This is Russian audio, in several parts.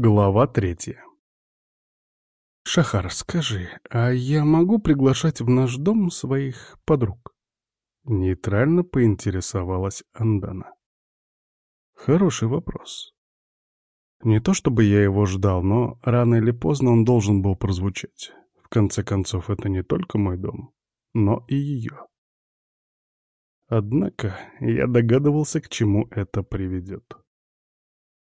Глава третья. «Шахар, скажи, а я могу приглашать в наш дом своих подруг?» Нейтрально поинтересовалась Андана. Хороший вопрос. Не то чтобы я его ждал, но рано или поздно он должен был прозвучать. В конце концов, это не только мой дом, но и ее. Однако я догадывался, к чему это приведет.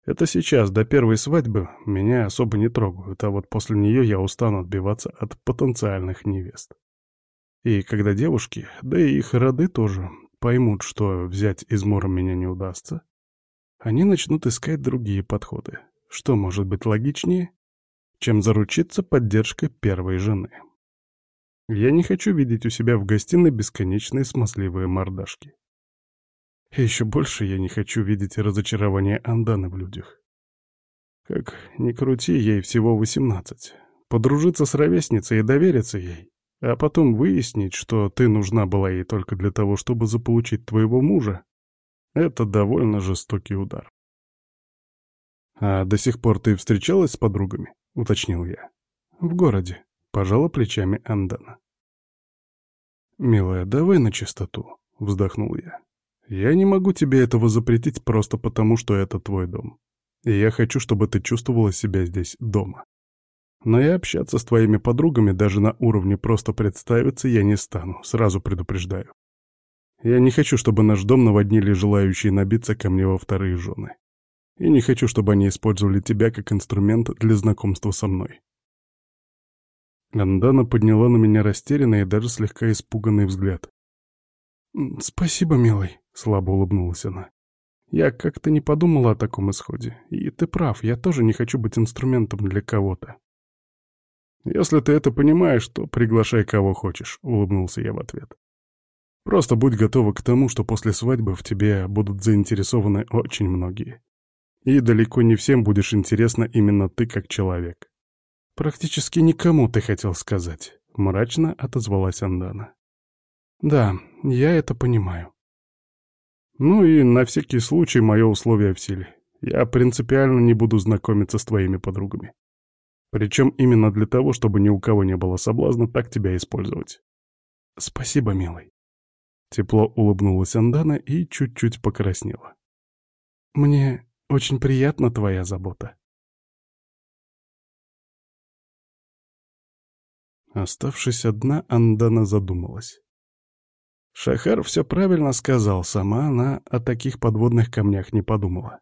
Это сейчас, до первой свадьбы, меня особо не трогают, а вот после нее я устану отбиваться от потенциальных невест. И когда девушки, да и их роды тоже, поймут, что взять измором меня не удастся, они начнут искать другие подходы. Что может быть логичнее, чем заручиться поддержкой первой жены? Я не хочу видеть у себя в гостиной бесконечные смазливые мордашки. Еще больше я не хочу видеть разочарование Анданы в людях. Как ни крути, ей всего восемнадцать. Подружиться с ровесницей и довериться ей, а потом выяснить, что ты нужна была ей только для того, чтобы заполучить твоего мужа, это довольно жестокий удар. «А до сих пор ты встречалась с подругами?» — уточнил я. «В городе», — пожала плечами Андана. «Милая, давай на чистоту», — вздохнул я. Я не могу тебе этого запретить просто потому, что это твой дом. И я хочу, чтобы ты чувствовала себя здесь дома. Но и общаться с твоими подругами даже на уровне просто представиться я не стану, сразу предупреждаю. Я не хочу, чтобы наш дом наводнили желающие набиться ко мне во вторые жены. И не хочу, чтобы они использовали тебя как инструмент для знакомства со мной. Андана подняла на меня растерянный и даже слегка испуганный взгляд. «Спасибо, милый», — слабо улыбнулась она. «Я как-то не подумала о таком исходе. И ты прав, я тоже не хочу быть инструментом для кого-то». «Если ты это понимаешь, то приглашай кого хочешь», — улыбнулся я в ответ. «Просто будь готова к тому, что после свадьбы в тебе будут заинтересованы очень многие. И далеко не всем будешь интересна именно ты как человек». «Практически никому ты хотел сказать», — мрачно отозвалась Андана. «Да, я это понимаю». Ну и на всякий случай мое условие в силе. Я принципиально не буду знакомиться с твоими подругами. Причем именно для того, чтобы ни у кого не было соблазна так тебя использовать. Спасибо, милый. Тепло улыбнулась Андана и чуть-чуть покраснела. Мне очень приятна твоя забота. Оставшись одна, Андана задумалась. Шахар все правильно сказал, сама она о таких подводных камнях не подумала.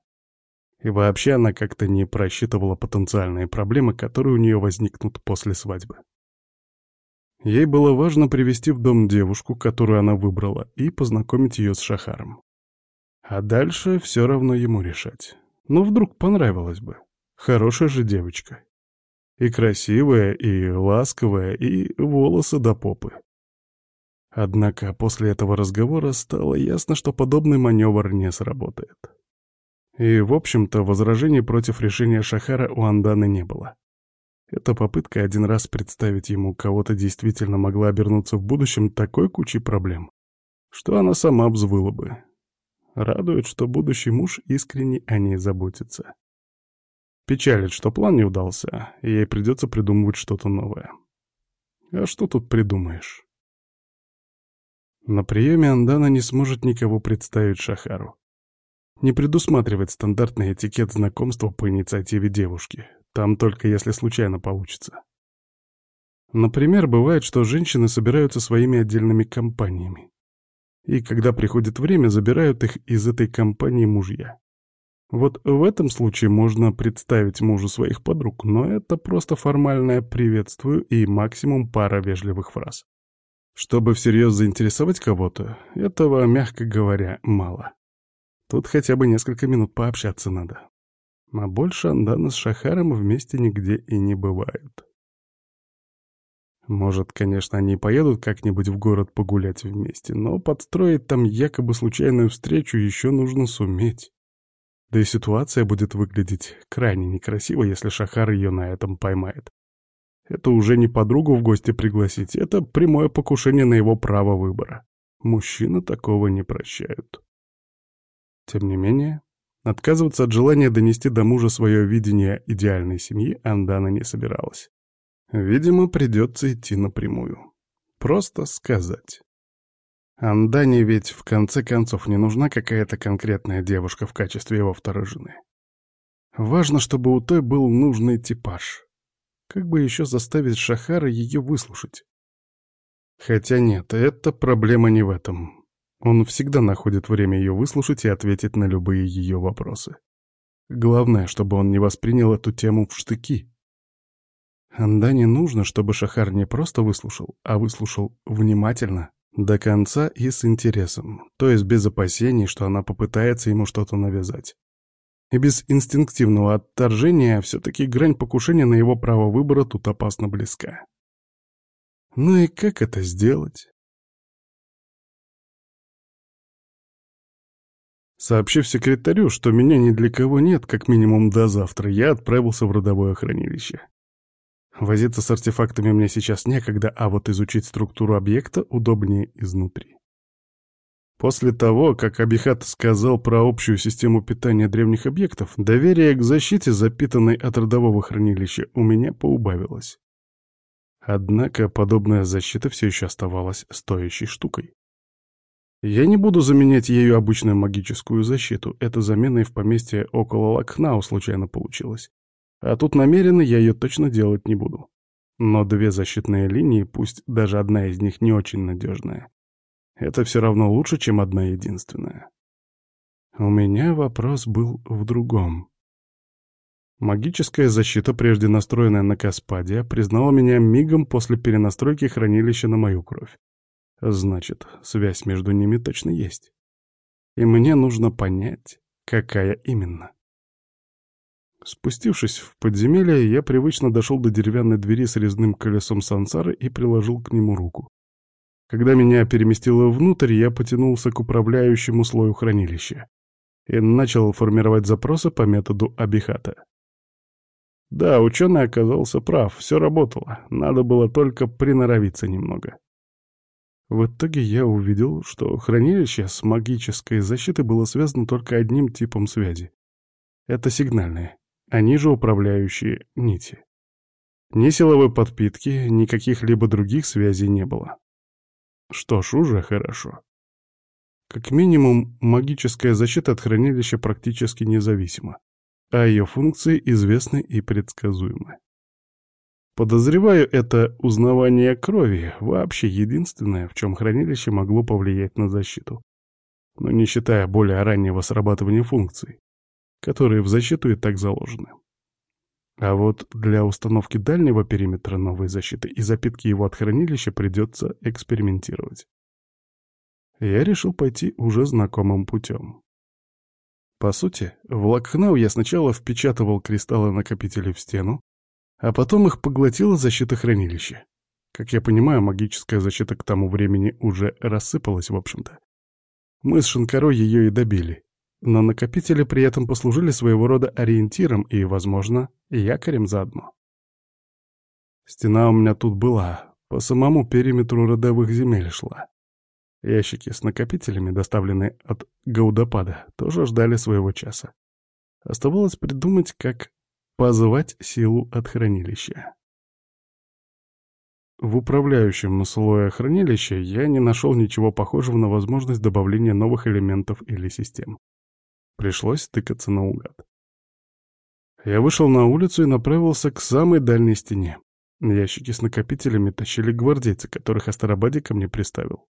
И вообще она как-то не просчитывала потенциальные проблемы, которые у нее возникнут после свадьбы. Ей было важно привести в дом девушку, которую она выбрала, и познакомить ее с Шахаром. А дальше все равно ему решать. Ну, вдруг понравилось бы. Хорошая же девочка. И красивая, и ласковая, и волосы до попы. Однако после этого разговора стало ясно, что подобный маневр не сработает. И, в общем-то, возражений против решения Шахара у Анданы не было. Эта попытка один раз представить ему кого-то действительно могла обернуться в будущем такой кучей проблем, что она сама взвыла бы. Радует, что будущий муж искренне о ней заботится. Печалит, что план не удался, и ей придется придумывать что-то новое. А что тут придумаешь? На приеме Андана не сможет никого представить Шахару. Не предусматривает стандартный этикет знакомства по инициативе девушки. Там только если случайно получится. Например, бывает, что женщины собираются своими отдельными компаниями. И когда приходит время, забирают их из этой компании мужья. Вот в этом случае можно представить мужу своих подруг, но это просто формальное «приветствую» и максимум пара вежливых фраз. Чтобы всерьез заинтересовать кого-то, этого, мягко говоря, мало. Тут хотя бы несколько минут пообщаться надо. А больше Андана с Шахаром вместе нигде и не бывают. Может, конечно, они поедут как-нибудь в город погулять вместе, но подстроить там якобы случайную встречу еще нужно суметь. Да и ситуация будет выглядеть крайне некрасиво, если Шахар ее на этом поймает. Это уже не подругу в гости пригласить, это прямое покушение на его право выбора. Мужчины такого не прощают. Тем не менее, Отказываться от желания донести до мужа свое видение идеальной семьи Андана не собиралась. Видимо, придется идти напрямую. Просто сказать. Андане ведь в конце концов не нужна какая-то конкретная девушка в качестве его второй жены. Важно, чтобы у той был нужный типаж. Как бы еще заставить Шахара ее выслушать? Хотя нет, эта проблема не в этом. Он всегда находит время ее выслушать и ответить на любые ее вопросы. Главное, чтобы он не воспринял эту тему в штыки. Андане нужно, чтобы Шахар не просто выслушал, а выслушал внимательно, до конца и с интересом, то есть без опасений, что она попытается ему что-то навязать. И без инстинктивного отторжения все-таки грань покушения на его право выбора тут опасно близка. Ну и как это сделать? Сообщив секретарю, что меня ни для кого нет, как минимум до завтра, я отправился в родовое хранилище. Возиться с артефактами мне сейчас некогда, а вот изучить структуру объекта удобнее изнутри. После того, как Абихат сказал про общую систему питания древних объектов, доверие к защите, запитанной от родового хранилища, у меня поубавилось. Однако подобная защита все еще оставалась стоящей штукой. Я не буду заменять ею обычную магическую защиту, это замена и в поместье около Лакхнау случайно получилось. А тут намеренно я ее точно делать не буду. Но две защитные линии, пусть даже одна из них не очень надежная, это все равно лучше, чем одна единственная. У меня вопрос был в другом. Магическая защита, прежде настроенная на Каспадия, признала меня мигом после перенастройки хранилища на мою кровь. Значит, связь между ними точно есть. И мне нужно понять, какая именно. Спустившись в подземелье, я привычно дошел до деревянной двери с резным колесом сансары и приложил к нему руку. Когда меня переместило внутрь, я потянулся к управляющему слою хранилища и начал формировать запросы по методу Абихата. Да, ученый оказался прав, все работало, надо было только приноровиться немного. В итоге я увидел, что хранилище с магической защитой было связано только одним типом связи. Это сигнальные. Они же управляющие нити. Ни силовой подпитки, ни каких-либо других связей не было. Что ж, уже хорошо. Как минимум, магическая защита от хранилища практически независима, а ее функции известны и предсказуемы. Подозреваю, это узнавание крови вообще единственное, в чем хранилище могло повлиять на защиту, но не считая более раннего срабатывания функций которые в защиту и так заложены. А вот для установки дальнего периметра новой защиты и запитки его от хранилища придется экспериментировать. Я решил пойти уже знакомым путем. По сути, в Лакхнау я сначала впечатывал кристаллы накопителей в стену, а потом их поглотила защита хранилища. Как я понимаю, магическая защита к тому времени уже рассыпалась, в общем-то. Мы с Шинкарой ее и добили, но накопители при этом послужили своего рода ориентиром и, возможно, якорем заодно. Стена у меня тут была, по самому периметру родовых земель шла. Ящики с накопителями, доставленные от Гаудопада, тоже ждали своего часа. Оставалось придумать, как позвать силу от хранилища. В управляющем слое хранилища я не нашел ничего похожего на возможность добавления новых элементов или систем. Пришлось тыкаться наугад. Я вышел на улицу и направился к самой дальней стене. Ящики с накопителями тащили гвардейцы, которых Астарабаде ко мне приставил.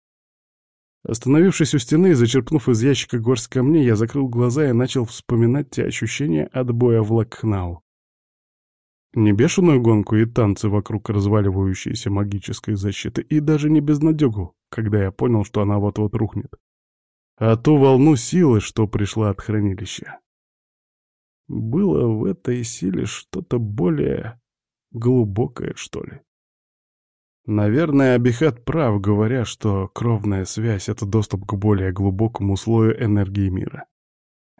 Остановившись у стены и зачерпнув из ящика горсть камней, я закрыл глаза и начал вспоминать те ощущения от боя в Лакхнау. Не бешеную гонку и танцы вокруг разваливающейся магической защиты, и даже не безнадегу, когда я понял, что она вот-вот рухнет а ту волну силы, что пришла от хранилища. Было в этой силе что-то более глубокое, что ли. Наверное, Абихат прав, говоря, что кровная связь — это доступ к более глубокому слою энергии мира.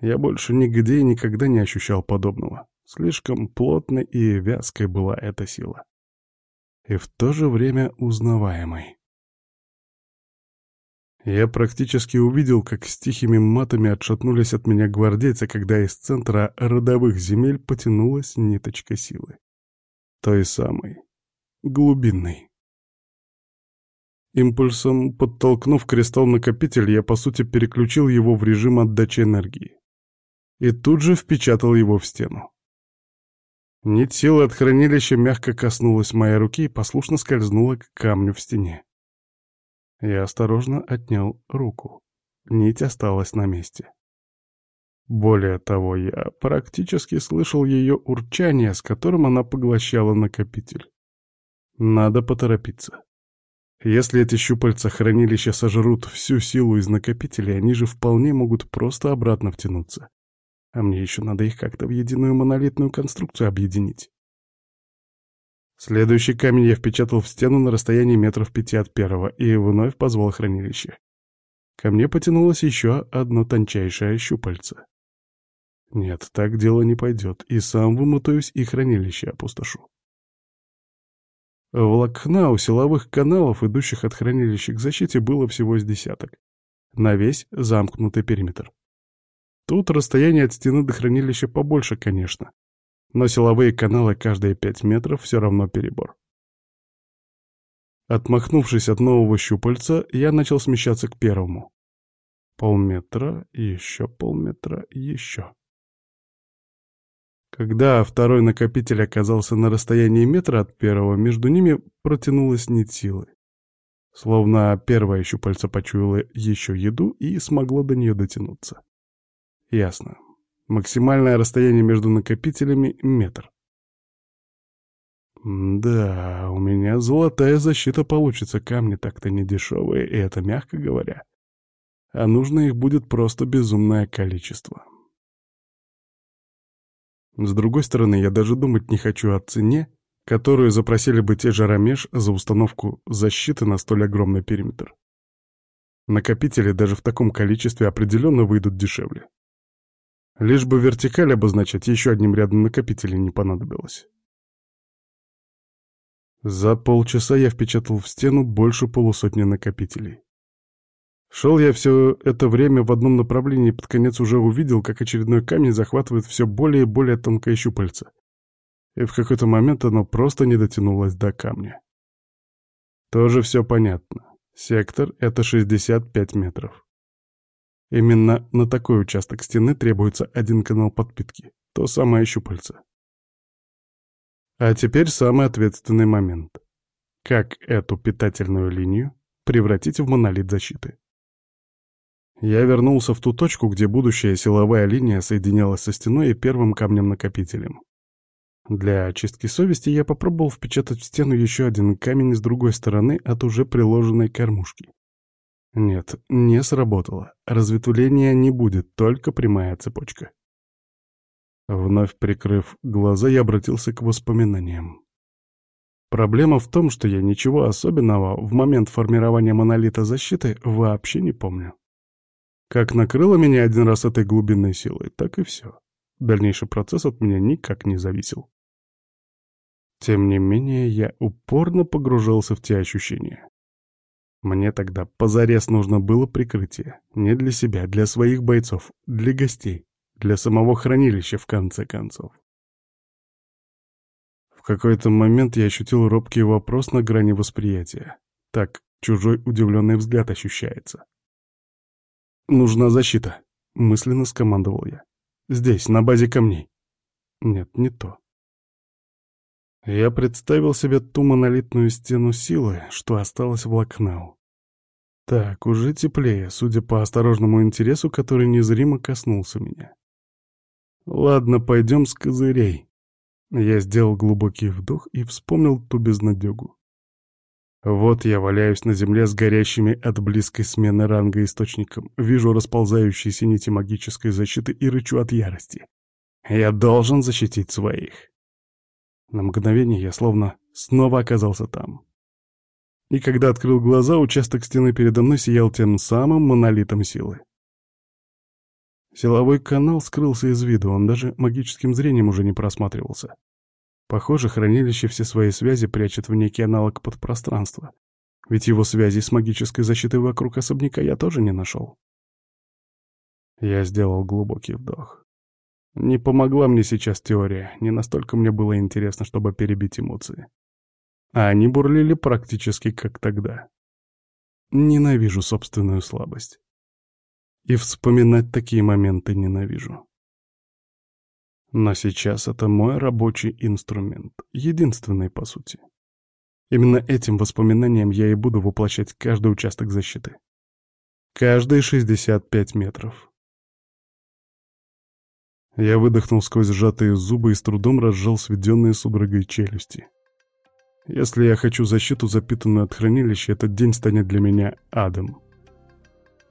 Я больше нигде и никогда не ощущал подобного. Слишком плотной и вязкой была эта сила. И в то же время узнаваемой. Я практически увидел, как с тихими матами отшатнулись от меня гвардейцы, когда из центра родовых земель потянулась ниточка силы. Той самой, глубинной. Импульсом, подтолкнув кристалл-накопитель, я, по сути, переключил его в режим отдачи энергии. И тут же впечатал его в стену. Нить силы от хранилища мягко коснулась моей руки и послушно скользнула к камню в стене. Я осторожно отнял руку. Нить осталась на месте. Более того, я практически слышал ее урчание, с которым она поглощала накопитель. Надо поторопиться. Если эти щупальца хранилища сожрут всю силу из накопителя, они же вполне могут просто обратно втянуться. А мне еще надо их как-то в единую монолитную конструкцию объединить. Следующий камень я впечатал в стену на расстоянии метров пяти от первого и вновь позвал хранилище. Ко мне потянулось еще одно тончайшее щупальце. Нет, так дело не пойдет, и сам вымотаюсь и хранилище опустошу. В Лакхнау силовых каналов, идущих от хранилища к защите, было всего с десяток. На весь замкнутый периметр. Тут расстояние от стены до хранилища побольше, конечно но силовые каналы каждые пять метров все равно перебор. Отмахнувшись от нового щупальца, я начал смещаться к первому. Полметра, еще полметра, еще. Когда второй накопитель оказался на расстоянии метра от первого, между ними протянулась нить силы. Словно первое щупальце почуяло еще еду и смогло до нее дотянуться. Ясно. Максимальное расстояние между накопителями — метр. Да, у меня золотая защита получится, камни так-то не дешевые, и это мягко говоря. А нужно их будет просто безумное количество. С другой стороны, я даже думать не хочу о цене, которую запросили бы те же Рамеш за установку защиты на столь огромный периметр. Накопители даже в таком количестве определенно выйдут дешевле. Лишь бы вертикаль обозначать еще одним рядом накопителей не понадобилось. За полчаса я впечатал в стену больше полусотни накопителей. Шел я все это время в одном направлении и под конец уже увидел, как очередной камень захватывает все более и более тонкое щупальце. И в какой-то момент оно просто не дотянулось до камня. Тоже все понятно. Сектор — это 65 метров. Именно на такой участок стены требуется один канал подпитки, то самое щупальце. А теперь самый ответственный момент. Как эту питательную линию превратить в монолит защиты? Я вернулся в ту точку, где будущая силовая линия соединялась со стеной и первым камнем-накопителем. Для очистки совести я попробовал впечатать в стену еще один камень с другой стороны от уже приложенной кормушки. Нет, не сработало. Разветвления не будет, только прямая цепочка. Вновь прикрыв глаза, я обратился к воспоминаниям. Проблема в том, что я ничего особенного в момент формирования монолита защиты вообще не помню. Как накрыло меня один раз этой глубинной силой, так и все. Дальнейший процесс от меня никак не зависел. Тем не менее, я упорно погружался в те ощущения. Мне тогда позарез нужно было прикрытие. Не для себя, для своих бойцов, для гостей, для самого хранилища, в конце концов. В какой-то момент я ощутил робкий вопрос на грани восприятия. Так чужой удивленный взгляд ощущается. «Нужна защита», — мысленно скомандовал я. «Здесь, на базе камней». Нет, не то. Я представил себе ту монолитную стену силы, что осталась в Лакнау. Так, уже теплее, судя по осторожному интересу, который незримо коснулся меня. Ладно, пойдем с козырей. Я сделал глубокий вдох и вспомнил ту безнадегу. Вот я валяюсь на земле с горящими от близкой смены ранга источником, вижу расползающиеся нити магической защиты и рычу от ярости. Я должен защитить своих. На мгновение я словно снова оказался там. И когда открыл глаза, участок стены передо мной сиял тем самым монолитом силы. Силовой канал скрылся из виду, он даже магическим зрением уже не просматривался. Похоже, хранилище все свои связи прячет в некий аналог подпространства, Ведь его связи с магической защитой вокруг особняка я тоже не нашел. Я сделал глубокий вдох. Не помогла мне сейчас теория, не настолько мне было интересно, чтобы перебить эмоции. А они бурлили практически как тогда. Ненавижу собственную слабость. И вспоминать такие моменты ненавижу. Но сейчас это мой рабочий инструмент, единственный по сути. Именно этим воспоминанием я и буду воплощать каждый участок защиты. Каждые 65 метров. Я выдохнул сквозь сжатые зубы и с трудом разжал сведенные судорогой челюсти. Если я хочу защиту, запитанную от хранилища, этот день станет для меня адом.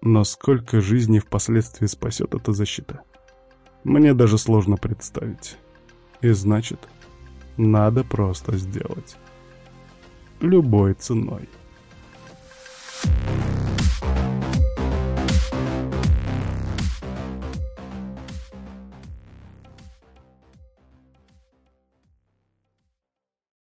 Но сколько жизней впоследствии спасет эта защита? Мне даже сложно представить. И значит, надо просто сделать любой ценой.